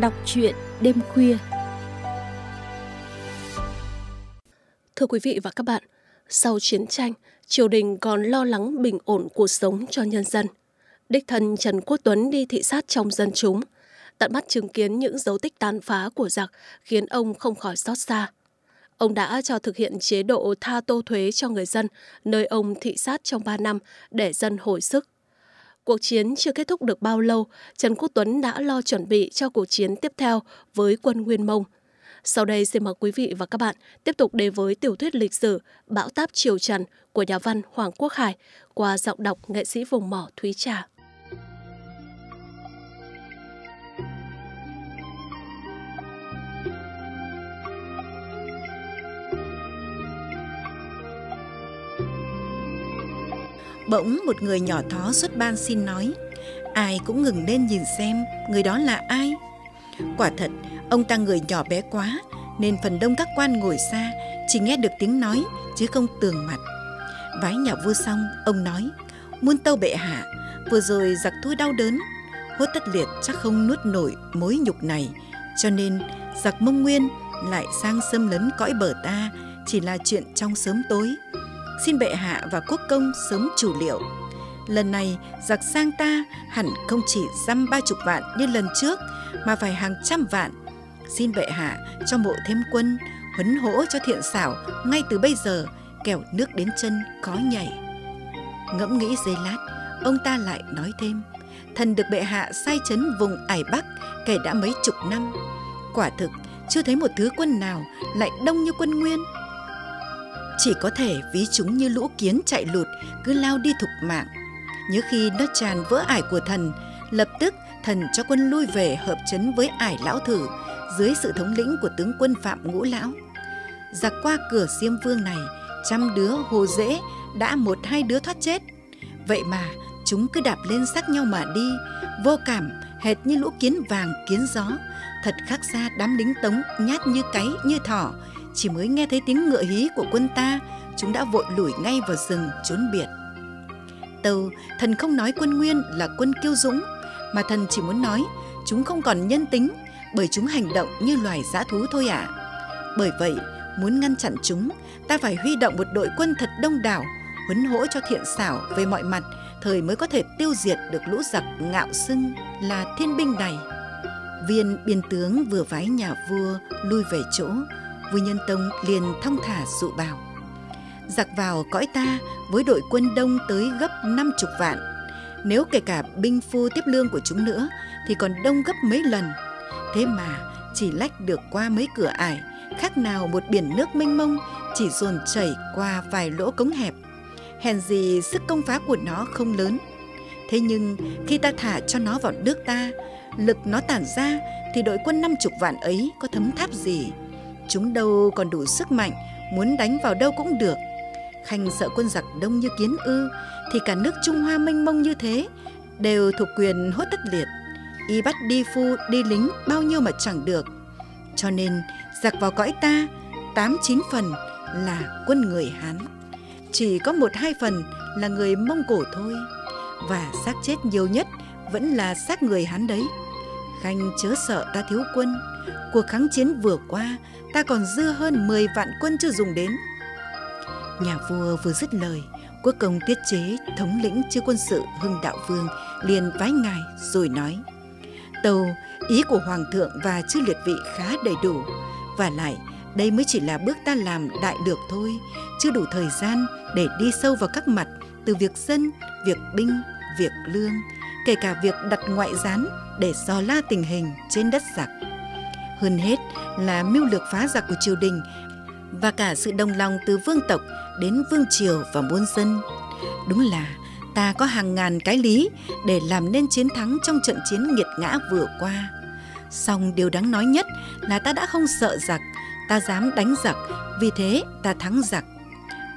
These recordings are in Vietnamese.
Đọc truyện đêm khuya Thưa quý vị và các bạn, sau chiến tranh, triều đình còn lo lắng bình ổn cuộc sống cho nhân dân. Đích thân Trần Quốc Tuấn đi thị sát trong dân chúng, tận mắt chứng kiến những dấu tích tàn phá của giặc khiến ông không khỏi xót xa. Ông đã cho thực hiện chế độ tha tô thuế cho người dân, nơi ông thị sát trong 3 năm để dân hồi sức. Cuộc chiến chưa kết thúc được bao lâu, Trần Quốc Tuấn đã lo chuẩn bị cho cuộc chiến tiếp theo với quân Nguyên Mông. Sau đây xin mời quý vị và các bạn tiếp tục đến với tiểu thuyết lịch sử Bão táp Triều Trần của nhà văn Hoàng Quốc Hải qua giọng đọc nghệ sĩ vùng mỏ Thúy Trà. Bỗng một người nhỏ thó xuất ban xin nói, Ai cũng ngừng lên nhìn xem người đó là ai. Quả thật, ông ta người nhỏ bé quá, Nên phần đông các quan ngồi xa Chỉ nghe được tiếng nói chứ không tường mặt. Vái nhà vua xong, ông nói, Muôn tâu bệ hạ, Vừa rồi giặc thua đau đớn, Hốt tất liệt chắc không nuốt nổi mối nhục này, Cho nên giặc mông nguyên lại sang xâm lấn cõi bờ ta, Chỉ là chuyện trong sớm tối xin bệ hạ và quốc công sớm chủ liệu. Lần này giặc sang ta hẳn không chỉ dăm ba chục vạn như lần trước mà phải hàng trăm vạn. Xin bệ hạ cho mộ thêm quân, huấn hỗ cho thiện xảo ngay từ bây giờ, kẻo nước đến chân khó nhảy. Ngẫm nghĩ giây lát, ông ta lại nói thêm, thần được bệ hạ sai chấn vùng ải Bắc kể đã mấy chục năm. Quả thực, chưa thấy một thứ quân nào lại đông như quân Nguyên chỉ có thể ví chúng như lũ kiến chạy lụt, cứ lao đi thục mạng. Nhớ khi nó tràn vỡ ải của thần, lập tức thần cho quân lui về hợp chấn với ải lão thử dưới sự thống lĩnh của tướng quân phạm ngũ lão. Giặc qua cửa diêm vương này, trăm đứa hồ dễ đã một hai đứa thoát chết. Vậy mà chúng cứ đạp lên xác nhau mà đi, vô cảm, hệt như lũ kiến vàng, kiến gió. Thật khác xa đám lính tống nhát như cáy như thỏ chỉ mới nghe thấy tiếng ngựa hí của quân ta, chúng đã vội lủi ngay vào rừng, trốn biệt tâu, thần không nói quân nguyên là quân kiêu dũng, mà thần chỉ muốn nói chúng không còn nhân tính, bởi chúng hành động như loài dã thú thôi ạ à. bởi vậy, muốn ngăn chặn chúng, ta phải huy động một đội quân thật đông đảo, huấn hỗ cho thiện xảo về mọi mặt, thời mới có thể tiêu diệt được lũ giặc ngạo xưng là thiên binh này viên biên tướng vừa vái nhà vua, lui về chỗ vua nhân tông liền thong thả dụ bảo, giặc vào cõi ta với đội quân đông tới gấp năm chục vạn. Nếu kể cả binh phu tiếp lương của chúng nữa thì còn đông gấp mấy lần. Thế mà chỉ lách được qua mấy cửa ải, khác nào một biển nước mênh mông chỉ dồn chảy qua vài lỗ cống hẹp. Hèn gì sức công phá của nó không lớn. Thế nhưng khi ta thả cho nó vào nước ta, lực nó tản ra thì đội quân năm chục vạn ấy có thấm tháp gì chúng đâu còn đủ sức mạnh, muốn đánh vào đâu cũng được. Khanh sợ quân giặc đông như kiến ư, thì cả nước trung hoa mênh mông như thế, đều thuộc quyền hốt tất liệt. Y bắt đi phu, đi lính bao nhiêu mà chẳng được. Cho nên, giặc vào cõi ta, tám chín phần là quân người hán. Chỉ có một hai phần là người mông cổ thôi. Và xác chết nhiều nhất vẫn là xác người hán đấy. Khanh chớ sợ ta thiếu quân cuộc kháng chiến vừa qua ta còn dư hơn 10 vạn quân chưa dùng đến. Nhà vua vừa dứt lời, quốc công tiết chế thống lĩnh chư quân sự hưng đạo vương liền vái ngài rồi nói tâu ý của hoàng thượng và chư liệt vị khá đầy đủ và lại đây mới chỉ là bước ta làm đại được thôi chưa đủ thời gian để đi sâu vào các mặt từ việc dân việc binh việc lương kể cả việc đặt ngoại gián để dò la tình hình trên đất giặc hơn hết là mưu lược phá giặc của triều đình và cả sự đồng lòng từ vương tộc đến vương triều và muôn dân. Đúng là ta có hàng ngàn cái lý để làm nên chiến thắng trong trận chiến nghiệt ngã vừa qua. Song điều đáng nói nhất là ta đã không sợ giặc, ta dám đánh giặc, vì thế ta thắng giặc.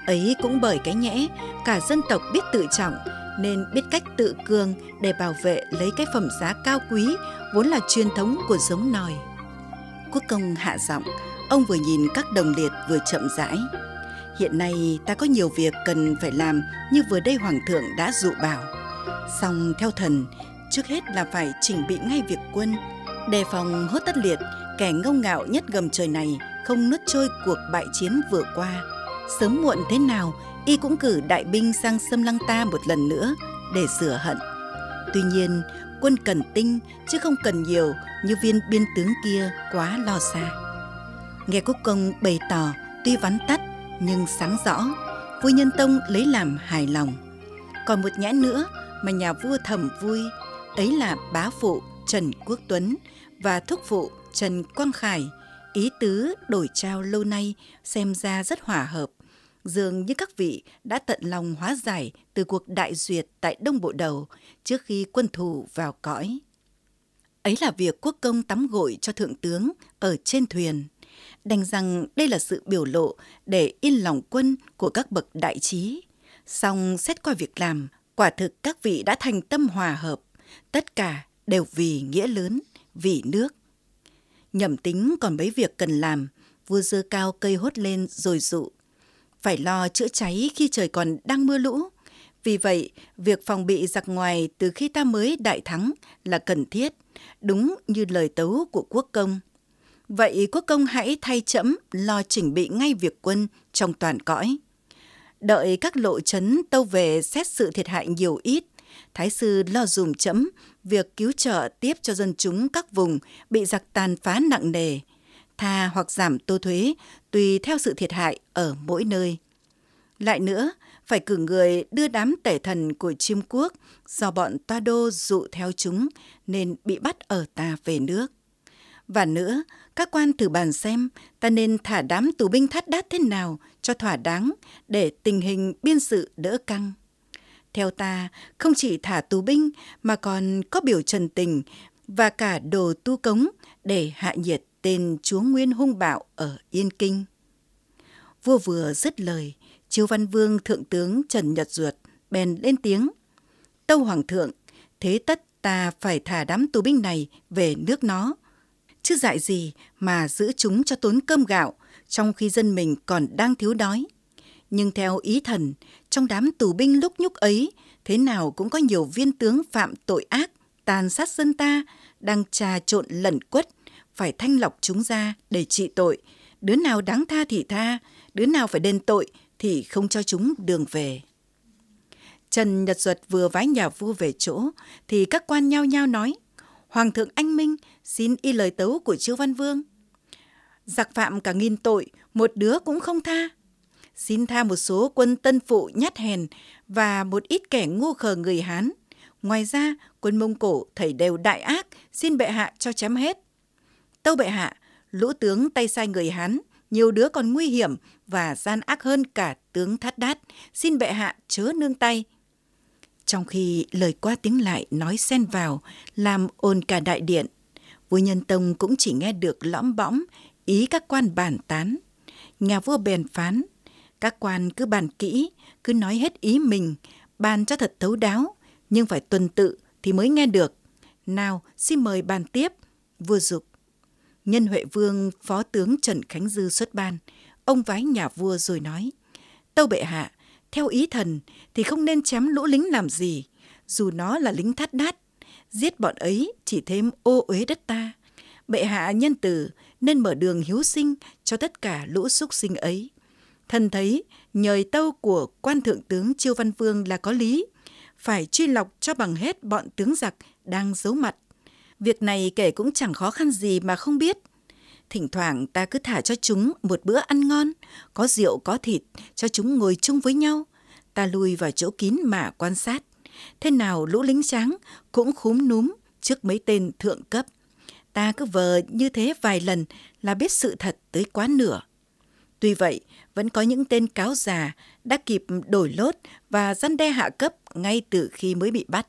Ấy cũng bởi cái nhẽ, cả dân tộc biết tự trọng, nên biết cách tự cường để bảo vệ lấy cái phẩm giá cao quý vốn là truyền thống của giống nòi quốc công hạ giọng ông vừa nhìn các đồng liệt vừa chậm rãi hiện nay ta có nhiều việc cần phải làm như vừa đây hoàng thượng đã dụ bảo song theo thần trước hết là phải chỉnh bị ngay việc quân Đề phòng hốt tất liệt, kẻ ngông ngạo nhất gầm trời này không nuốt trôi cuộc bại chiến vừa qua. Sớm muộn thế nào, y cũng cử đại binh sang xâm lăng ta một lần nữa để rửa hận. Tuy nhiên, quân cần tinh chứ không cần nhiều như viên biên tướng kia quá lo xa. Nghe quốc công bày tỏ tuy vắn tắt nhưng sáng rõ, vua nhân tông lấy làm hài lòng. Còn một nhã nữa mà nhà vua thầm vui, ấy là bá phụ Trần Quốc Tuấn và thúc phụ Trần Quang Khải, ý tứ đổi trao lâu nay xem ra rất hòa hợp. Dường như các vị đã tận lòng hóa giải từ cuộc đại duyệt tại Đông Bộ Đầu trước khi quân thù vào cõi. Ấy là việc quốc công tắm gội cho thượng tướng ở trên thuyền. Đành rằng đây là sự biểu lộ để yên lòng quân của các bậc đại trí. Song xét qua việc làm, quả thực các vị đã thành tâm hòa hợp. Tất cả đều vì nghĩa lớn, vì nước. nhẩm tính còn mấy việc cần làm, vua dơ cao cây hốt lên rồi dụ. Phải lo chữa cháy khi trời còn đang mưa lũ. Vì vậy, việc phòng bị giặc ngoài từ khi ta mới đại thắng là cần thiết, đúng như lời tấu của quốc công. Vậy quốc công hãy thay trẫm lo chỉnh bị ngay việc quân trong toàn cõi. Đợi các lộ chấn tâu về xét sự thiệt hại nhiều ít, Thái sư lo dùm chẫm việc cứu trợ tiếp cho dân chúng các vùng bị giặc tàn phá nặng nề, tha hoặc giảm tô thuế tùy theo sự thiệt hại ở mỗi nơi. Lại nữa, phải cử người đưa đám tể thần của chiêm quốc do bọn toa đô dụ theo chúng nên bị bắt ở ta về nước. Và nữa, các quan thử bàn xem ta nên thả đám tù binh thắt đát thế nào cho thỏa đáng để tình hình biên sự đỡ căng. Theo ta, không chỉ thả tù binh mà còn có biểu trần tình và cả đồ tu cống để hạ nhiệt tên chúa Nguyên hung bạo ở Yên Kinh. Vua vừa dứt lời, Chiêu Văn Vương Thượng tướng Trần Nhật Duật bèn lên tiếng. Tâu Hoàng thượng, thế tất ta phải thả đám tù binh này về nước nó. Chứ dại gì mà giữ chúng cho tốn cơm gạo trong khi dân mình còn đang thiếu đói. Nhưng theo ý thần, trong đám tù binh lúc nhúc ấy, thế nào cũng có nhiều viên tướng phạm tội ác, tàn sát dân ta, đang trà trộn lẩn quất, phải thanh lọc chúng ra để trị tội. Đứa nào đáng tha thì tha, đứa nào phải đền tội thì không cho chúng đường về. Trần Nhật Duật vừa vái nhà vua về chỗ, thì các quan nhao nhao nói, Hoàng thượng anh minh xin y lời tấu của Chiêu Văn Vương. Giặc phạm cả nghìn tội, một đứa cũng không tha xin tha một số quân tân phụ nhát hèn và một ít kẻ ngu khờ người Hán. Ngoài ra, quân Mông Cổ thầy đều đại ác, xin bệ hạ cho chém hết. Tâu bệ hạ, lũ tướng tay sai người Hán, nhiều đứa còn nguy hiểm và gian ác hơn cả tướng thắt đát, xin bệ hạ chớ nương tay. Trong khi lời qua tiếng lại nói xen vào, làm ồn cả đại điện, vua nhân tông cũng chỉ nghe được lõm bõm ý các quan bàn tán. Nhà vua bèn phán, các quan cứ bàn kỹ, cứ nói hết ý mình, bàn cho thật thấu đáo, nhưng phải tuần tự thì mới nghe được. Nào, xin mời bàn tiếp. Vua dục. Nhân Huệ Vương Phó tướng Trần Khánh Dư xuất ban. Ông vái nhà vua rồi nói. Tâu bệ hạ, theo ý thần thì không nên chém lũ lính làm gì, dù nó là lính thắt đát. Giết bọn ấy chỉ thêm ô uế đất ta. Bệ hạ nhân từ nên mở đường hiếu sinh cho tất cả lũ súc sinh ấy. Thần thấy nhời tâu của quan thượng tướng Chiêu Văn Vương là có lý, phải truy lọc cho bằng hết bọn tướng giặc đang giấu mặt. Việc này kể cũng chẳng khó khăn gì mà không biết. Thỉnh thoảng ta cứ thả cho chúng một bữa ăn ngon, có rượu có thịt, cho chúng ngồi chung với nhau. Ta lui vào chỗ kín mà quan sát. Thế nào lũ lính tráng cũng khúm núm trước mấy tên thượng cấp. Ta cứ vờ như thế vài lần là biết sự thật tới quá nửa. Tuy vậy, vẫn có những tên cáo già đã kịp đổi lốt và răn đe hạ cấp ngay từ khi mới bị bắt.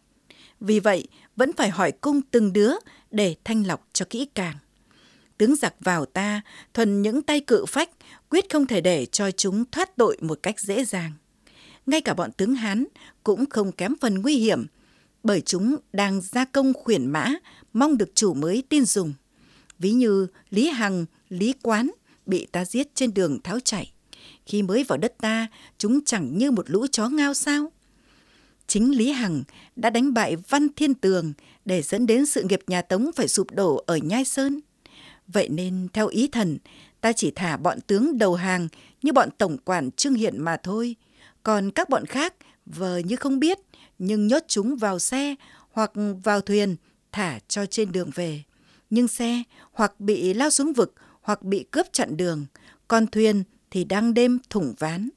Vì vậy, vẫn phải hỏi cung từng đứa để thanh lọc cho kỹ càng. Tướng giặc vào ta, thuần những tay cự phách, quyết không thể để cho chúng thoát tội một cách dễ dàng. Ngay cả bọn tướng Hán cũng không kém phần nguy hiểm, bởi chúng đang gia công khuyển mã, mong được chủ mới tin dùng. Ví như Lý Hằng, Lý Quán bị ta giết trên đường tháo chạy. Khi mới vào đất ta, chúng chẳng như một lũ chó ngao sao. Chính Lý Hằng đã đánh bại Văn Thiên Tường, để dẫn đến sự nghiệp nhà Tống phải sụp đổ ở Nhai Sơn. Vậy nên theo ý thần, ta chỉ thả bọn tướng đầu hàng như bọn tổng quản Trương Hiện mà thôi. Còn các bọn khác vờ như không biết nhưng nhốt chúng vào xe hoặc vào thuyền thả cho trên đường về. Nhưng xe hoặc bị lao xuống vực hoặc bị cướp chặn đường, còn thuyền thì đang đêm thủng ván.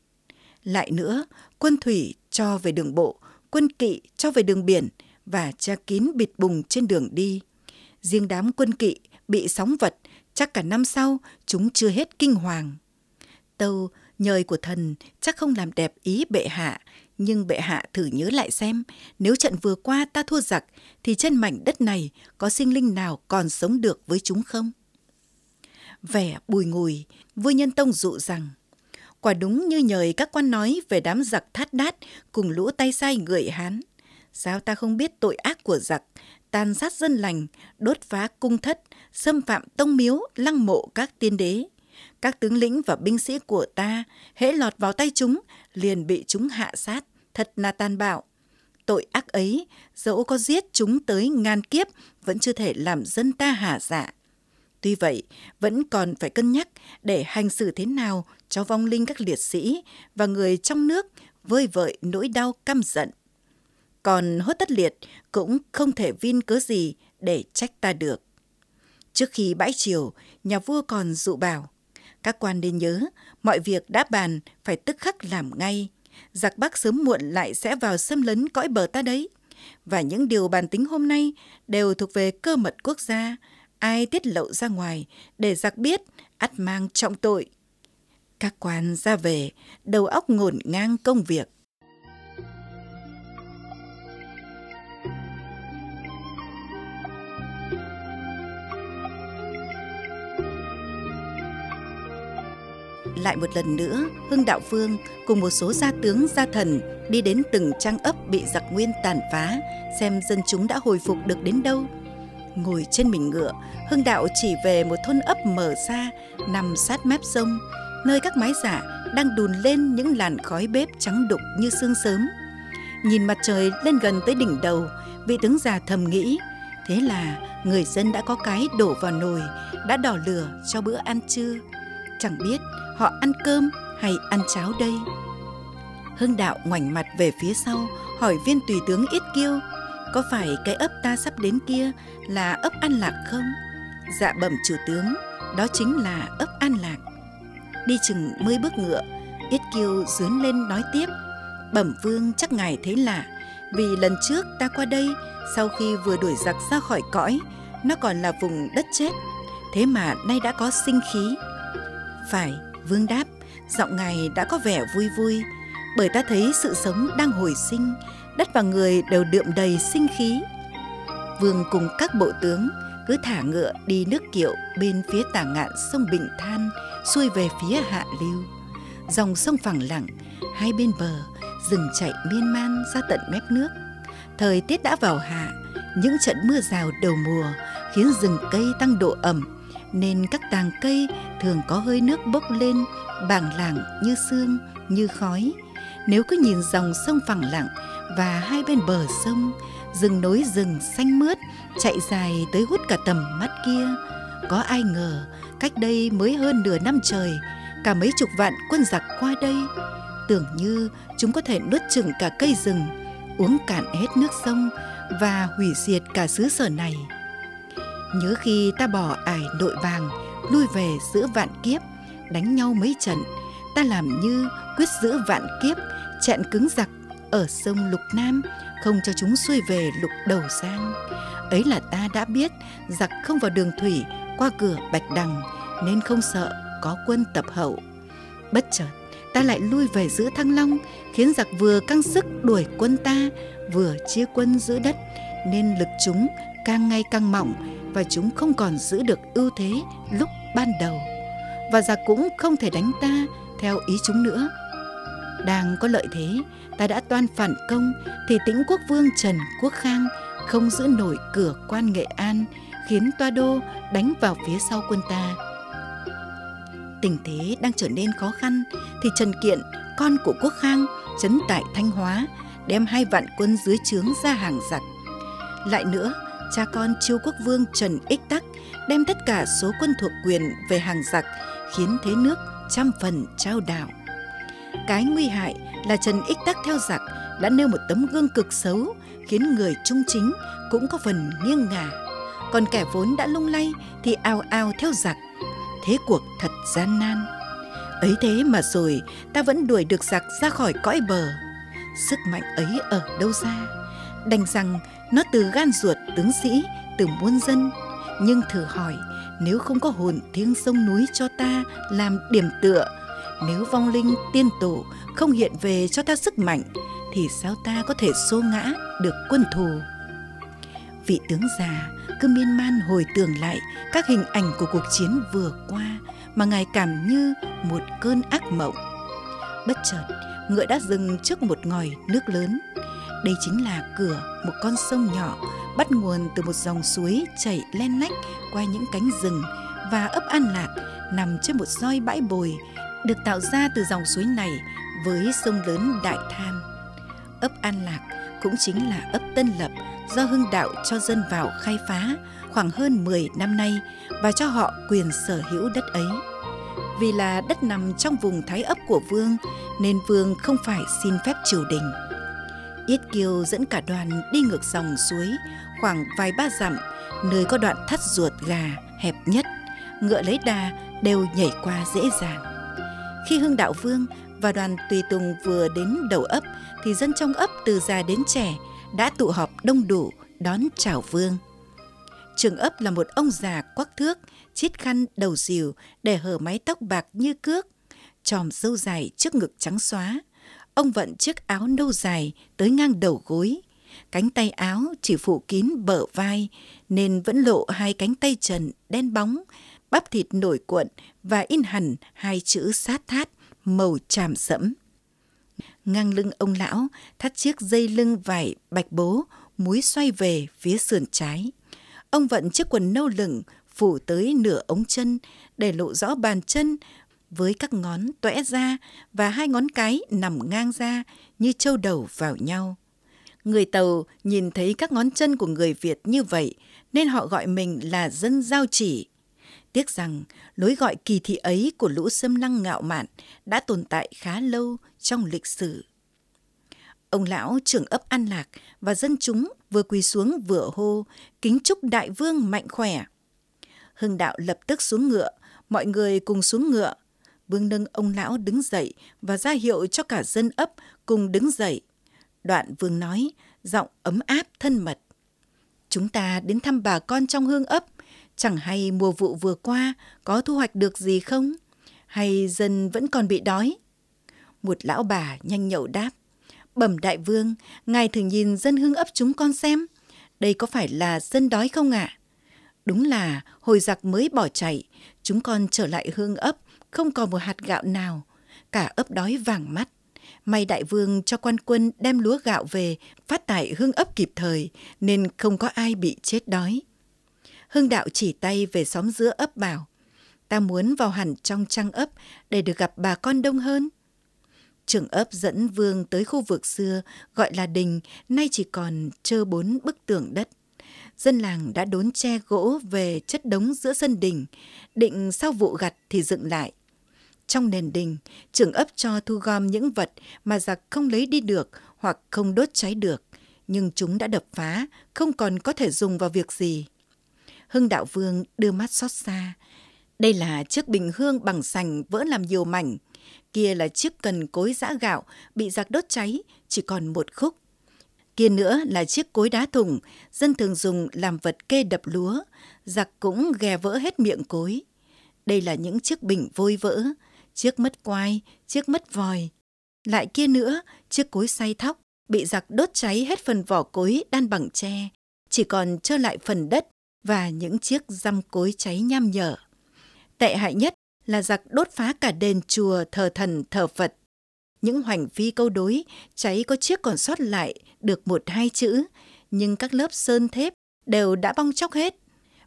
Lại nữa, quân thủy cho về đường bộ, quân kỵ cho về đường biển và che kín bịt bùng trên đường đi. Riêng đám quân kỵ bị sóng vật, chắc cả năm sau chúng chưa hết kinh hoàng. Tâu, nhời của thần chắc không làm đẹp ý bệ hạ, nhưng bệ hạ thử nhớ lại xem, nếu trận vừa qua ta thua giặc, thì trên mảnh đất này có sinh linh nào còn sống được với chúng không? Vẻ bùi ngùi, vua nhân tông dụ rằng, quả đúng như nhời các quan nói về đám giặc thát đát cùng lũ tay sai người Hán. Sao ta không biết tội ác của giặc, tàn sát dân lành, đốt phá cung thất, xâm phạm tông miếu, lăng mộ các tiên đế. Các tướng lĩnh và binh sĩ của ta, hễ lọt vào tay chúng, liền bị chúng hạ sát, thật là tàn bạo. Tội ác ấy, dẫu có giết chúng tới ngàn kiếp, vẫn chưa thể làm dân ta hả dạ. Tuy vậy, vẫn còn phải cân nhắc để hành xử thế nào cho vong linh các liệt sĩ và người trong nước vơi vợi nỗi đau căm giận. Còn hốt tất liệt cũng không thể vin cớ gì để trách ta được. Trước khi bãi triều, nhà vua còn dụ bảo, các quan nên nhớ, mọi việc đã bàn phải tức khắc làm ngay. Giặc Bắc sớm muộn lại sẽ vào xâm lấn cõi bờ ta đấy. Và những điều bàn tính hôm nay đều thuộc về cơ mật quốc gia. Ai tiết lộ ra ngoài để giặc biết, ắt mang trọng tội. Các quan ra về, đầu óc ngổn ngang công việc. lại một lần nữa, Hưng Đạo phương cùng một số gia tướng gia thần đi đến từng trang ấp bị giặc nguyên tàn phá, xem dân chúng đã hồi phục được đến đâu. Ngồi trên mình ngựa, Hưng Đạo chỉ về một thôn ấp mở xa, nằm sát mép sông, nơi các mái giả đang đùn lên những làn khói bếp trắng đục như sương sớm. Nhìn mặt trời lên gần tới đỉnh đầu, vị tướng già thầm nghĩ, thế là người dân đã có cái đổ vào nồi, đã đỏ lửa cho bữa ăn trưa. Chẳng biết họ ăn cơm hay ăn cháo đây hưng đạo ngoảnh mặt về phía sau hỏi viên tùy tướng ít kiêu có phải cái ấp ta sắp đến kia là ấp an lạc không? Dạ bẩm chủ tướng đó chính là ấp an lạc. Đi chừng mươi bước ngựa ít kiêu dướn lên nói tiếp. Bẩm vương chắc ngài thấy lạ vì lần trước ta qua đây sau khi vừa đuổi giặc ra khỏi cõi nó còn là vùng đất chết thế mà nay đã có sinh khí. Phải Vương đáp, giọng ngài đã có vẻ vui vui, bởi ta thấy sự sống đang hồi sinh, đất và người đều đượm đầy sinh khí. Vương cùng các bộ tướng cứ thả ngựa đi nước kiệu bên phía tả ngạn sông Bình Than, xuôi về phía hạ lưu. Dòng sông phẳng lặng, hai bên bờ, rừng chạy miên man ra tận mép nước. Thời tiết đã vào hạ, những trận mưa rào đầu mùa khiến rừng cây tăng độ ẩm nên các tàng cây thường có hơi nước bốc lên bàng lảng như sương như khói nếu cứ nhìn dòng sông phẳng lặng và hai bên bờ sông, rừng nối rừng xanh mướt chạy dài tới hút cả tầm mắt kia. Có ai ngờ, cách đây mới hơn nửa năm trời, cả mấy chục vạn quân giặc qua đây. Tưởng như chúng có thể nuốt chửng cả cây rừng, uống cạn hết nước sông và hủy diệt cả xứ sở này. Nhớ khi ta bỏ ải nội vàng, Lui về giữa vạn kiếp, Đánh nhau mấy trận, Ta làm như quyết giữ vạn kiếp, Chặn cứng giặc ở sông Lục Nam, Không cho chúng xuôi về lục đầu Giang. Ấy là ta đã biết, Giặc không vào đường thủy, Qua cửa Bạch Đằng, Nên không sợ có quân tập hậu. Bất chợt, ta lại lui về giữa Thăng Long, Khiến giặc vừa căng sức đuổi quân ta, Vừa chia quân giữ đất, Nên lực chúng càng ngày càng mỏng và chúng không còn giữ được ưu thế lúc ban đầu. Và giặc cũng không thể đánh ta theo ý chúng nữa đang có lợi thế ta đã toan phản công thì tĩnh quốc vương trần quốc khang không giữ nổi cửa quan nghệ an khiến toa đô đánh vào phía sau quân ta tình thế đang trở nên khó khăn thì trần kiện con của quốc khang chấn tại thanh hóa đem hai vạn quân dưới trướng ra hàng giặc lại nữa cha con Chiêu Quốc Vương Trần Ích Tắc đem tất cả số quân thuộc quyền về hàng giặc, khiến thế nước trăm phần trao đảo. Cái nguy hại là Trần Ích Tắc theo giặc đã nêu một tấm gương cực xấu, khiến người trung chính cũng có phần nghiêng ngả. Còn kẻ vốn đã lung lay thì ao ao theo giặc. Thế cuộc thật gian nan. Ấy thế mà rồi ta vẫn đuổi được giặc ra khỏi cõi bờ. Sức mạnh ấy ở đâu ra? Đành rằng nó từ gan ruột tướng sĩ, từ muôn dân. Nhưng thử hỏi, nếu không có hồn thiêng sông núi cho ta làm điểm tựa, nếu vong linh tiên tổ không hiện về cho ta sức mạnh, thì sao ta có thể xô ngã được quân thù? Vị tướng già cứ miên man hồi tưởng lại các hình ảnh của cuộc chiến vừa qua mà ngài cảm như một cơn ác mộng. Bất chợt, ngựa đã dừng trước một ngòi nước lớn. Đây chính là cửa một con sông nhỏ bắt nguồn từ một dòng suối chảy len lách qua những cánh rừng và ấp An Lạc nằm trên một roi bãi bồi được tạo ra từ dòng suối này với sông lớn Đại Than. Ấp An Lạc cũng chính là ấp Tân Lập do Hưng Đạo cho dân vào khai phá khoảng hơn 10 năm nay và cho họ quyền sở hữu đất ấy. Vì là đất nằm trong vùng thái ấp của Vương, nên Vương không phải xin phép triều đình. Yết Kiêu dẫn cả đoàn đi ngược dòng suối khoảng vài ba dặm, nơi có đoạn thắt ruột gà hẹp nhất, ngựa lấy đà đều nhảy qua dễ dàng khi hưng đạo vương và đoàn tùy tùng vừa đến đầu ấp, thì dân trong ấp từ già đến trẻ đã tụ họp đông đủ, đón chào vương. Trường ấp là một ông già quắc thước, chít khăn, đầu dìu, để hở mái tóc bạc như cước, tròm râu dài trước ngực trắng xóa. Ông vận chiếc áo nâu dài tới ngang đầu gối, cánh tay áo chỉ phủ kín bờ vai, nên vẫn lộ hai cánh tay trần đen bóng bắp thịt nổi cuộn và in hẳn hai chữ sát thát, màu tràm sẫm. Ngang lưng ông lão, thắt chiếc dây lưng vải bạch bố, múi xoay về phía sườn trái. Ông vận chiếc quần nâu lửng, phủ tới nửa ống chân, để lộ rõ bàn chân với các ngón toẽ ra và hai ngón cái nằm ngang ra như châu đầu vào nhau. Người Tàu nhìn thấy các ngón chân của người Việt như vậy, nên họ gọi mình là dân giao chỉ. Tiếc rằng lối gọi kỳ thị ấy của lũ xâm lăng ngạo mạn đã tồn tại khá lâu trong lịch sử. Ông lão trưởng ấp An Lạc và dân chúng vừa quỳ xuống vừa hô kính chúc đại vương mạnh khỏe. Hưng đạo lập tức xuống ngựa, mọi người cùng xuống ngựa. Vương nâng ông lão đứng dậy và ra hiệu cho cả dân ấp cùng đứng dậy. Đoạn vương nói, giọng ấm áp thân mật. Chúng ta đến thăm bà con trong hương ấp, chẳng hay mùa vụ vừa qua có thu hoạch được gì không? Hay dân vẫn còn bị đói? Một lão bà nhanh nhậu đáp. Bẩm đại vương, ngài thử nhìn dân hương ấp chúng con xem. Đây có phải là dân đói không ạ? À? Đúng là hồi giặc mới bỏ chạy, chúng con trở lại hương ấp, không còn một hạt gạo nào. Cả ấp đói vàng mắt. May đại vương cho quan quân đem lúa gạo về phát tại hương ấp kịp thời nên không có ai bị chết đói. Hưng đạo chỉ tay về xóm giữa ấp bảo ta muốn vào hẳn trong trang ấp để được gặp bà con đông hơn. Trưởng ấp dẫn vương tới khu vực xưa gọi là đình, nay chỉ còn trơ bốn bức tường đất. Dân làng đã đốn tre gỗ về chất đống giữa sân đình, định sau vụ gặt thì dựng lại. Trong nền đình, trưởng ấp cho thu gom những vật mà giặc không lấy đi được hoặc không đốt cháy được, nhưng chúng đã đập phá, không còn có thể dùng vào việc gì. Hưng Đạo Vương đưa mắt xót xa. Đây là chiếc bình hương bằng sành vỡ làm nhiều mảnh. Kia là chiếc cần cối giã gạo bị giặc đốt cháy, chỉ còn một khúc. Kia nữa là chiếc cối đá thùng, dân thường dùng làm vật kê đập lúa. Giặc cũng ghè vỡ hết miệng cối. Đây là những chiếc bình vôi vỡ, chiếc mất quai, chiếc mất vòi. Lại kia nữa, chiếc cối xay thóc, bị giặc đốt cháy hết phần vỏ cối đan bằng tre, chỉ còn trơ lại phần đất và những chiếc răm cối cháy nham nhở. Tệ hại nhất là giặc đốt phá cả đền chùa thờ thần thờ Phật. Những hoành phi câu đối cháy có chiếc còn sót lại được một hai chữ, nhưng các lớp sơn thép đều đã bong chóc hết.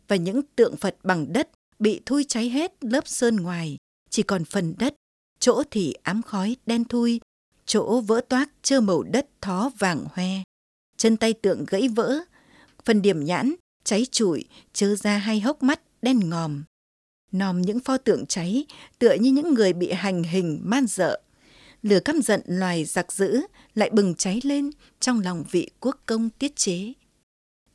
Và những tượng Phật bằng đất bị thui cháy hết lớp sơn ngoài, chỉ còn phần đất, chỗ thì ám khói đen thui, chỗ vỡ toác trơ màu đất thó vàng hoe. Chân tay tượng gãy vỡ, phần điểm nhãn cháy trụi, chớ ra hai hốc mắt đen ngòm. Nòm những pho tượng cháy tựa như những người bị hành hình man dợ. Lửa căm giận loài giặc dữ lại bừng cháy lên trong lòng vị quốc công tiết chế.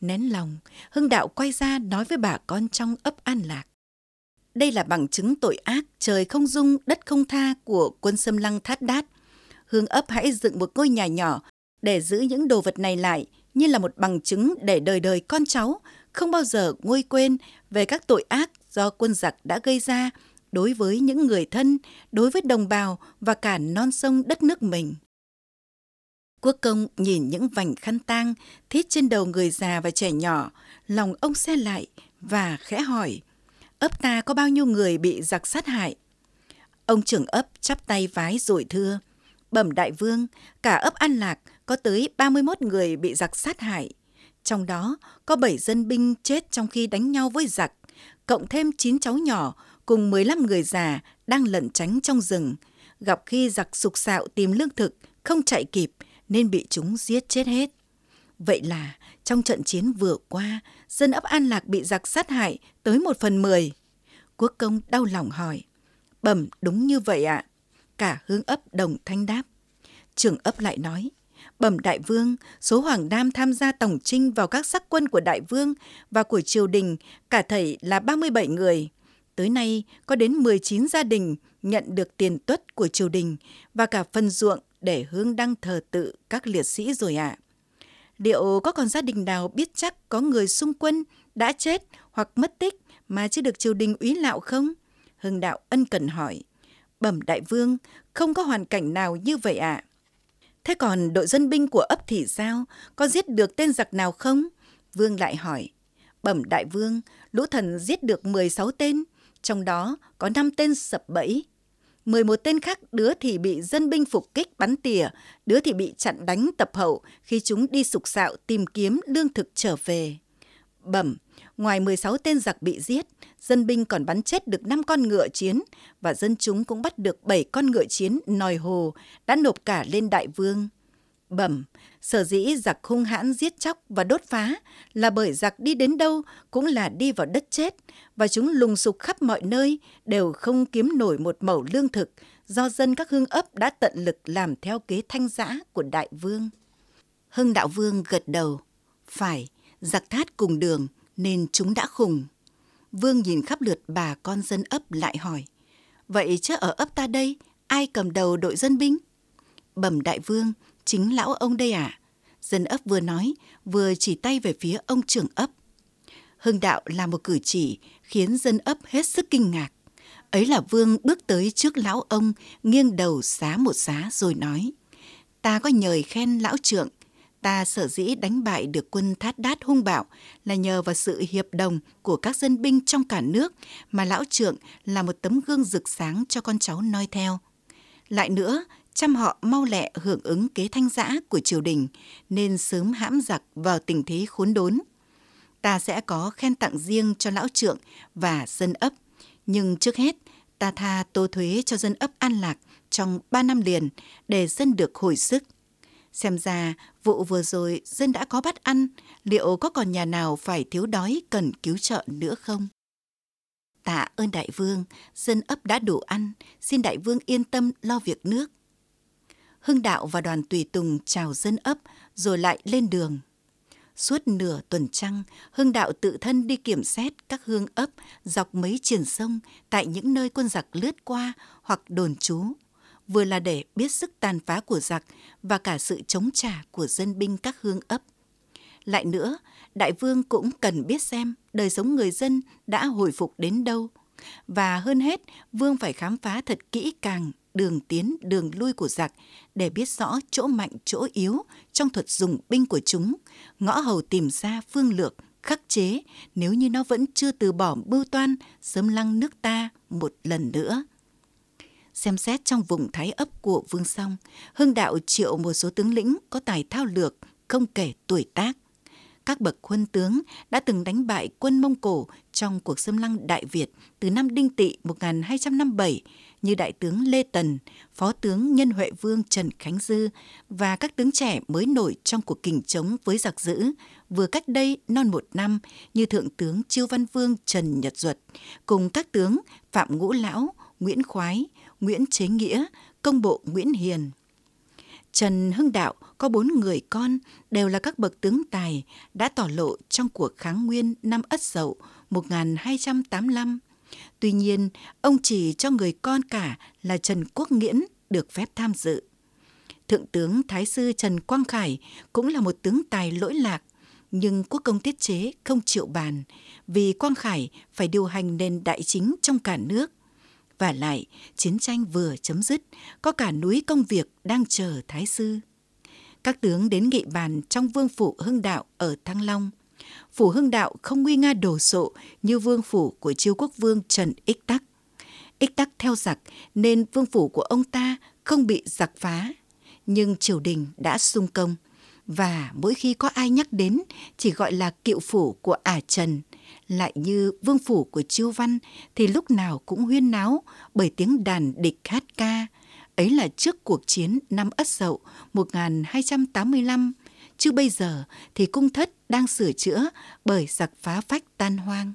Nén lòng, Hưng Đạo quay ra nói với bà con trong ấp An Lạc. Đây là bằng chứng tội ác trời không dung đất không tha của quân xâm lăng thát đát. Hương ấp hãy dựng một ngôi nhà nhỏ để giữ những đồ vật này lại như là một bằng chứng để đời đời con cháu không bao giờ nguôi quên về các tội ác do quân giặc đã gây ra đối với những người thân, đối với đồng bào và cả non sông đất nước mình. Quốc công nhìn những vành khăn tang thiết trên đầu người già và trẻ nhỏ, lòng ông xe lại và khẽ hỏi, ấp ta có bao nhiêu người bị giặc sát hại? Ông trưởng ấp chắp tay vái rồi thưa, bẩm đại vương, cả ấp An Lạc có tới 31 người bị giặc sát hại. Trong đó có 7 dân binh chết trong khi đánh nhau với giặc, cộng thêm 9 cháu nhỏ cùng 15 người già đang lẩn tránh trong rừng. Gặp khi giặc sục sạo tìm lương thực, không chạy kịp nên bị chúng giết chết hết. Vậy là trong trận chiến vừa qua, dân ấp An Lạc bị giặc sát hại tới một phần mười. Quốc công đau lòng hỏi, bẩm đúng như vậy ạ. À? Cả hướng ấp đồng thanh đáp. Trưởng ấp lại nói, bẩm đại vương, số Hoàng Nam tham gia tổng trinh vào các sắc quân của đại vương và của triều đình cả thảy là 37 người. Tới nay có đến 19 gia đình nhận được tiền tuất của triều đình và cả phần ruộng để hương đăng thờ tự các liệt sĩ rồi ạ. À. Liệu có còn gia đình nào biết chắc có người xung quân đã chết hoặc mất tích mà chưa được triều đình úy lạo không? Hưng đạo ân cần hỏi. Bẩm đại vương, không có hoàn cảnh nào như vậy ạ. À. Thế còn đội dân binh của ấp thì sao? Có giết được tên giặc nào không? Vương lại hỏi. Bẩm đại vương, lũ thần giết được 16 tên, trong đó có 5 tên sập bẫy. 11 tên khác đứa thì bị dân binh phục kích bắn tỉa, đứa thì bị chặn đánh tập hậu khi chúng đi sục sạo tìm kiếm lương thực trở về. Bẩm, ngoài 16 tên giặc bị giết, dân binh còn bắn chết được 5 con ngựa chiến và dân chúng cũng bắt được 7 con ngựa chiến nòi hồ đã nộp cả lên đại vương. Bẩm, sở dĩ giặc hung hãn giết chóc và đốt phá là bởi giặc đi đến đâu cũng là đi vào đất chết và chúng lùng sục khắp mọi nơi đều không kiếm nổi một mẩu lương thực do dân các hương ấp đã tận lực làm theo kế thanh giã của đại vương. Hưng đạo vương gật đầu. Phải, giặc thát cùng đường nên chúng đã khùng. Vương nhìn khắp lượt bà con dân ấp lại hỏi. Vậy chứ ở ấp ta đây, ai cầm đầu đội dân binh? Bẩm đại vương, chính lão ông đây à? Dân ấp vừa nói, vừa chỉ tay về phía ông trưởng ấp. Hưng đạo là một cử chỉ khiến dân ấp hết sức kinh ngạc. Ấy là Vương bước tới trước lão ông, nghiêng đầu xá một xá rồi nói. Ta có nhời khen lão trượng, ta sở dĩ đánh bại được quân thát đát hung bạo là nhờ vào sự hiệp đồng của các dân binh trong cả nước mà lão trượng là một tấm gương rực sáng cho con cháu noi theo. Lại nữa, chăm họ mau lẹ hưởng ứng kế thanh giã của triều đình nên sớm hãm giặc vào tình thế khốn đốn. Ta sẽ có khen tặng riêng cho lão trượng và dân ấp, nhưng trước hết ta tha tô thuế cho dân ấp an lạc trong ba năm liền để dân được hồi sức. Xem ra vụ vừa rồi dân đã có bắt ăn, liệu có còn nhà nào phải thiếu đói cần cứu trợ nữa không? Tạ ơn đại vương, dân ấp đã đủ ăn, xin đại vương yên tâm lo việc nước. Hưng Đạo và đoàn tùy tùng chào dân ấp rồi lại lên đường. Suốt nửa tuần trăng, Hưng Đạo tự thân đi kiểm xét các hương ấp dọc mấy triển sông tại những nơi quân giặc lướt qua hoặc đồn trú, vừa là để biết sức tàn phá của giặc và cả sự chống trả của dân binh các hương ấp. Lại nữa, đại vương cũng cần biết xem đời sống người dân đã hồi phục đến đâu. Và hơn hết, vương phải khám phá thật kỹ càng đường tiến đường lui của giặc để biết rõ chỗ mạnh chỗ yếu trong thuật dùng binh của chúng, ngõ hầu tìm ra phương lược khắc chế nếu như nó vẫn chưa từ bỏ mưu toan sớm lăng nước ta một lần nữa. Xem xét trong vùng thái ấp của Vương Song, Hưng Đạo triệu một số tướng lĩnh có tài thao lược, không kể tuổi tác. Các bậc quân tướng đã từng đánh bại quân Mông Cổ trong cuộc xâm lăng Đại Việt từ năm Đinh Tị 1257 như Đại tướng Lê Tần, Phó tướng Nhân Huệ Vương Trần Khánh Dư và các tướng trẻ mới nổi trong cuộc kình chống với giặc dữ vừa cách đây non một năm như Thượng tướng Chiêu Văn Vương Trần Nhật Duật cùng các tướng Phạm Ngũ Lão, Nguyễn Khoái, Nguyễn Chế Nghĩa, công bộ Nguyễn Hiền. Trần Hưng Đạo có bốn người con đều là các bậc tướng tài đã tỏ lộ trong cuộc kháng nguyên năm Ất Dậu 1285. Tuy nhiên, ông chỉ cho người con cả là Trần Quốc Nghiễn được phép tham dự. Thượng tướng Thái sư Trần Quang Khải cũng là một tướng tài lỗi lạc, nhưng quốc công tiết chế không chịu bàn vì Quang Khải phải điều hành nền đại chính trong cả nước. Và lại, chiến tranh vừa chấm dứt, có cả núi công việc đang chờ Thái sư. Các tướng đến nghị bàn trong vương phủ Hưng Đạo ở Thăng Long. Phủ Hưng Đạo không nguy nga đồ sộ như vương phủ của chiêu quốc vương Trần Ích Tắc. Ích Tắc theo giặc nên vương phủ của ông ta không bị giặc phá nhưng triều đình đã sung công và mỗi khi có ai nhắc đến chỉ gọi là kiệu phủ của ả trần lại như vương phủ của chiêu văn thì lúc nào cũng huyên náo bởi tiếng đàn địch hát ca. Ấy là trước cuộc chiến năm Ất Dậu 1285 chứ bây giờ thì cung thất đang sửa chữa bởi giặc phá phách tan hoang.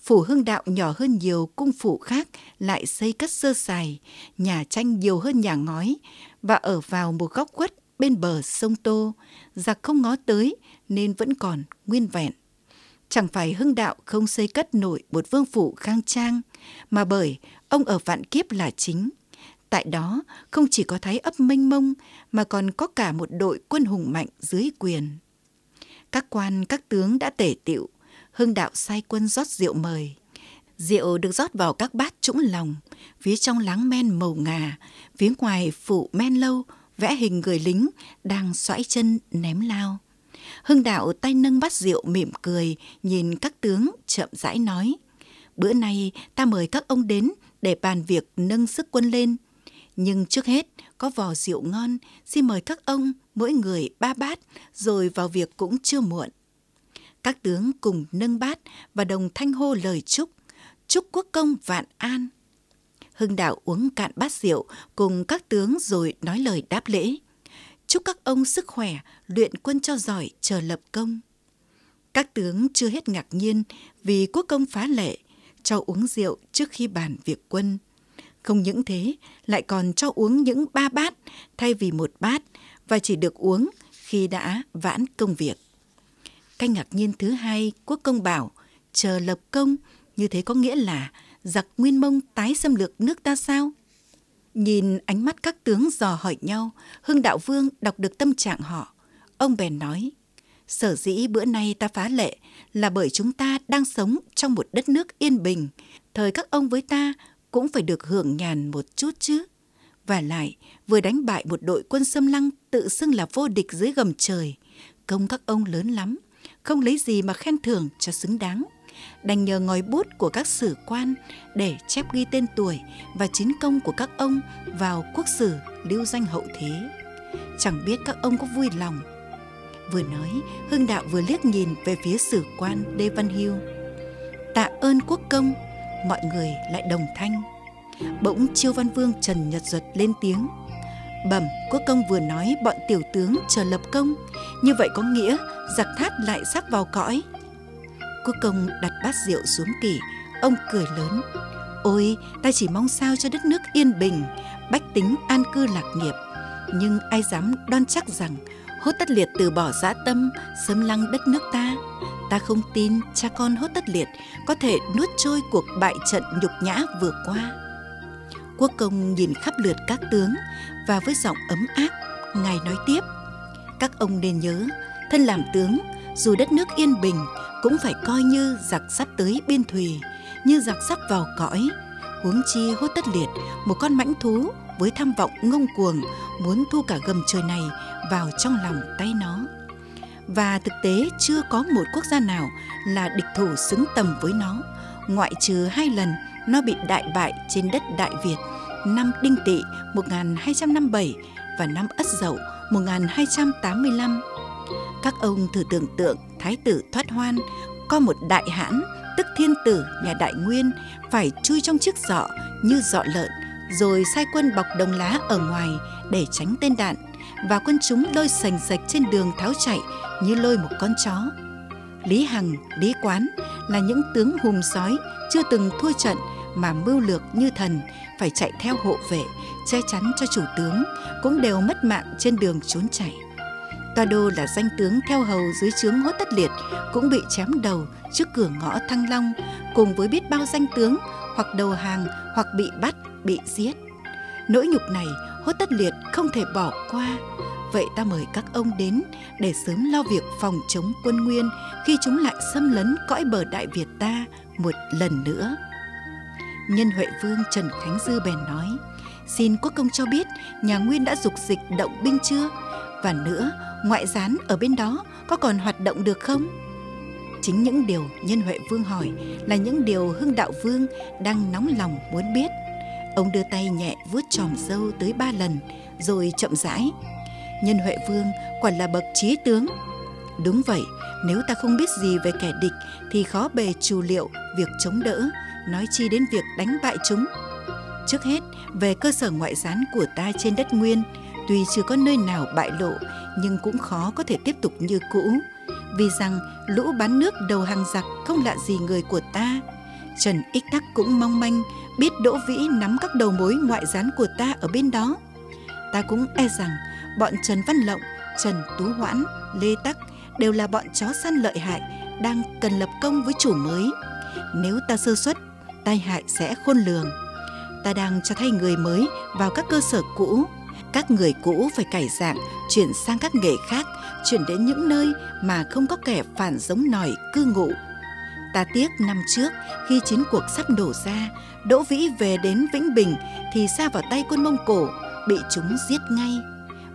Phủ hưng đạo nhỏ hơn nhiều cung phủ khác lại xây cất sơ sài nhà tranh nhiều hơn nhà ngói và ở vào một góc khuất bên bờ sông Tô, giặc không ngó tới nên vẫn còn nguyên vẹn. Chẳng phải hưng đạo không xây cất nổi một vương phủ khang trang, mà bởi ông ở vạn kiếp là chính. Tại đó không chỉ có thái ấp mênh mông mà còn có cả một đội quân hùng mạnh dưới quyền. Các quan, các tướng đã tể tiệu, hưng đạo sai quân rót rượu mời. Rượu được rót vào các bát trũng lòng, phía trong láng men màu ngà, phía ngoài phủ men lâu, vẽ hình người lính đang xoãi chân ném lao. Hưng đạo tay nâng bát rượu mỉm cười, nhìn các tướng chậm rãi nói. Bữa nay ta mời các ông đến để bàn việc nâng sức quân lên. Nhưng trước hết có vò rượu ngon, xin mời các ông mỗi người ba bát rồi vào việc cũng chưa muộn. Các tướng cùng nâng bát và đồng thanh hô lời chúc chúc quốc công vạn an. Hưng đạo uống cạn bát rượu cùng các tướng rồi nói lời đáp lễ. Chúc các ông sức khỏe, luyện quân cho giỏi, chờ lập công. Các tướng chưa hết ngạc nhiên vì quốc công phá lệ, cho uống rượu trước khi bàn việc quân. Không những thế, lại còn cho uống những ba bát thay vì một bát và chỉ được uống khi đã vãn công việc. Canh ngạc nhiên thứ hai, quốc công bảo, chờ lập công như thế có nghĩa là giặc Nguyên Mông tái xâm lược nước ta sao? Nhìn ánh mắt các tướng dò hỏi nhau, Hưng Đạo Vương đọc được tâm trạng họ. Ông bèn nói, sở dĩ bữa nay ta phá lệ là bởi chúng ta đang sống trong một đất nước yên bình. Thời các ông với ta cũng phải được hưởng nhàn một chút chứ. Và lại, vừa đánh bại một đội quân xâm lăng tự xưng là vô địch dưới gầm trời. Công các ông lớn lắm, không lấy gì mà khen thưởng cho xứng đáng đành nhờ ngòi bút của các sử quan để chép ghi tên tuổi và chiến công của các ông vào quốc sử lưu danh hậu thế. Chẳng biết các ông có vui lòng. Vừa nói, Hưng Đạo vừa liếc nhìn về phía sử quan Lê Văn Hiêu. Tạ ơn quốc công, mọi người lại đồng thanh. Bỗng Chiêu Văn Vương Trần Nhật Duật lên tiếng. Bẩm, quốc công vừa nói bọn tiểu tướng chờ lập công, như vậy có nghĩa giặc thát lại sắp vào cõi. Quốc công đặt bát rượu xuống kỷ, ông cười lớn. Ôi, ta chỉ mong sao cho đất nước yên bình, bách tính an cư lạc nghiệp. Nhưng ai dám đoan chắc rằng hốt tất liệt từ bỏ dã tâm, xâm lăng đất nước ta. Ta không tin cha con hốt tất liệt có thể nuốt trôi cuộc bại trận nhục nhã vừa qua. Quốc công nhìn khắp lượt các tướng và với giọng ấm áp, ngài nói tiếp. Các ông nên nhớ, thân làm tướng, dù đất nước yên bình, cũng phải coi như giặc sắp tới biên thùy, như giặc sắp vào cõi. Huống chi hốt tất liệt, một con mãnh thú với tham vọng ngông cuồng muốn thu cả gầm trời này vào trong lòng tay nó. Và thực tế chưa có một quốc gia nào là địch thủ xứng tầm với nó, ngoại trừ hai lần nó bị đại bại trên đất Đại Việt năm Đinh Tỵ 1257 và năm Ất Dậu 1285 các ông thử tưởng tượng thái tử thoát hoan có một đại hãn tức thiên tử nhà đại nguyên phải chui trong chiếc giọ như giọ lợn rồi sai quân bọc đồng lá ở ngoài để tránh tên đạn và quân chúng lôi sành sạch trên đường tháo chạy như lôi một con chó. Lý Hằng, Lý Quán là những tướng hùm sói chưa từng thua trận mà mưu lược như thần phải chạy theo hộ vệ che chắn cho chủ tướng cũng đều mất mạng trên đường trốn chạy. Toa Đô là danh tướng theo hầu dưới trướng hốt tất liệt cũng bị chém đầu trước cửa ngõ Thăng Long cùng với biết bao danh tướng hoặc đầu hàng hoặc bị bắt, bị giết. Nỗi nhục này hốt tất liệt không thể bỏ qua. Vậy ta mời các ông đến để sớm lo việc phòng chống quân Nguyên khi chúng lại xâm lấn cõi bờ Đại Việt ta một lần nữa. Nhân Huệ Vương Trần Khánh Dư bèn nói, xin quốc công cho biết nhà Nguyên đã dục dịch động binh chưa? Và nữa, ngoại gián ở bên đó có còn hoạt động được không? Chính những điều Nhân Huệ Vương hỏi là những điều Hưng Đạo Vương đang nóng lòng muốn biết. Ông đưa tay nhẹ vuốt tròm dâu tới ba lần, rồi chậm rãi. Nhân Huệ Vương quả là bậc trí tướng. Đúng vậy, nếu ta không biết gì về kẻ địch thì khó bề trù liệu việc chống đỡ, nói chi đến việc đánh bại chúng. Trước hết, về cơ sở ngoại gián của ta trên đất Nguyên, tuy chưa có nơi nào bại lộ, nhưng cũng khó có thể tiếp tục như cũ. Vì rằng, lũ bán nước đầu hàng giặc không lạ gì người của ta. Trần ích tắc cũng mong manh biết đỗ vĩ nắm các đầu mối ngoại gián của ta ở bên đó. Ta cũng e rằng, bọn trần văn lộng, trần tú hoãn, lê tắc đều là bọn chó săn lợi hại, đang cần lập công với chủ mới. Nếu ta sơ xuất tai hại sẽ khôn lường. Ta đang cho thay người mới vào các cơ sở cũ các người cũ phải cải dạng, chuyển sang các nghề khác, chuyển đến những nơi mà không có kẻ phản giống nòi, cư ngụ. Ta tiếc năm trước, khi chiến cuộc sắp đổ ra, đỗ vĩ về đến vĩnh bình thì xa vào tay quân mông cổ, bị chúng giết ngay.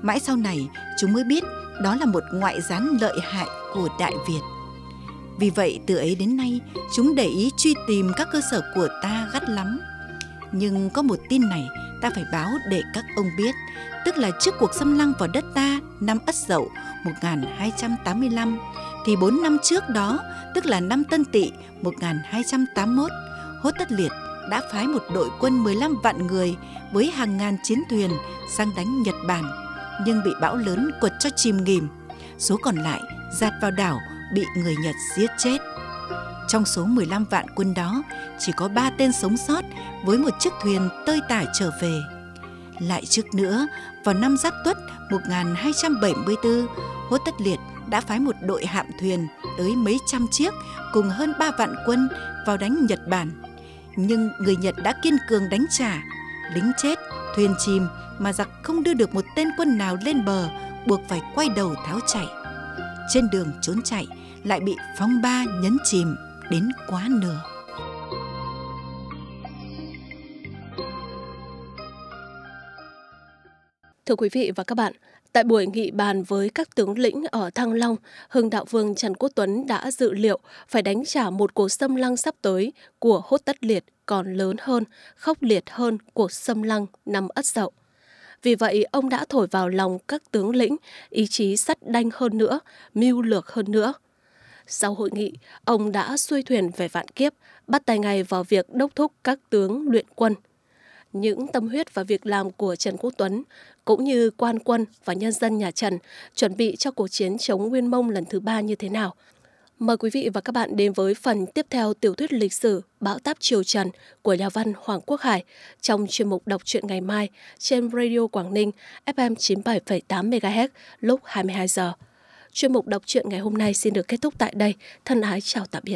Mãi sau này, chúng mới biết đó là một ngoại gián lợi hại của đại việt. Vì vậy, từ ấy đến nay, chúng để ý truy tìm các cơ sở của ta gắt lắm. Nhưng có một tin này ta phải báo để các ông biết, tức là trước cuộc xâm lăng vào đất ta năm Ất Dậu 1285 thì 4 năm trước đó, tức là năm Tân Tỵ 1281, Hốt Tất Liệt đã phái một đội quân 15 vạn người với hàng ngàn chiến thuyền sang đánh Nhật Bản, nhưng bị bão lớn quật cho chìm nghỉm. Số còn lại giạt vào đảo bị người Nhật giết chết. Trong số 15 vạn quân đó, chỉ có 3 tên sống sót với một chiếc thuyền tơi tải trở về. Lại trước nữa, vào năm Giáp Tuất 1274, Hốt Tất Liệt đã phái một đội hạm thuyền tới mấy trăm chiếc cùng hơn 3 vạn quân vào đánh Nhật Bản. Nhưng người Nhật đã kiên cường đánh trả, lính chết, thuyền chìm mà giặc không đưa được một tên quân nào lên bờ, buộc phải quay đầu tháo chạy. Trên đường trốn chạy lại bị phong ba nhấn chìm đến quá nửa. Thưa quý vị và các bạn, tại buổi nghị bàn với các tướng lĩnh ở Thăng Long, Hưng Đạo Vương Trần Quốc Tuấn đã dự liệu phải đánh trả một cuộc xâm lăng sắp tới của hốt tất liệt còn lớn hơn, khốc liệt hơn cuộc xâm lăng năm Ất Dậu. Vì vậy, ông đã thổi vào lòng các tướng lĩnh ý chí sắt đanh hơn nữa, mưu lược hơn nữa. Sau hội nghị, ông đã xuôi thuyền về vạn kiếp, bắt tay ngay vào việc đốc thúc các tướng luyện quân. Những tâm huyết và việc làm của Trần Quốc Tuấn, cũng như quan quân và nhân dân nhà Trần, chuẩn bị cho cuộc chiến chống Nguyên Mông lần thứ ba như thế nào. Mời quý vị và các bạn đến với phần tiếp theo tiểu thuyết lịch sử Bão táp Triều Trần của nhà văn Hoàng Quốc Hải trong chuyên mục đọc truyện ngày mai trên Radio Quảng Ninh FM 97,8 MHz lúc 22 giờ. Chuyên mục đọc truyện ngày hôm nay xin được kết thúc tại đây. Thân ái chào tạm biệt.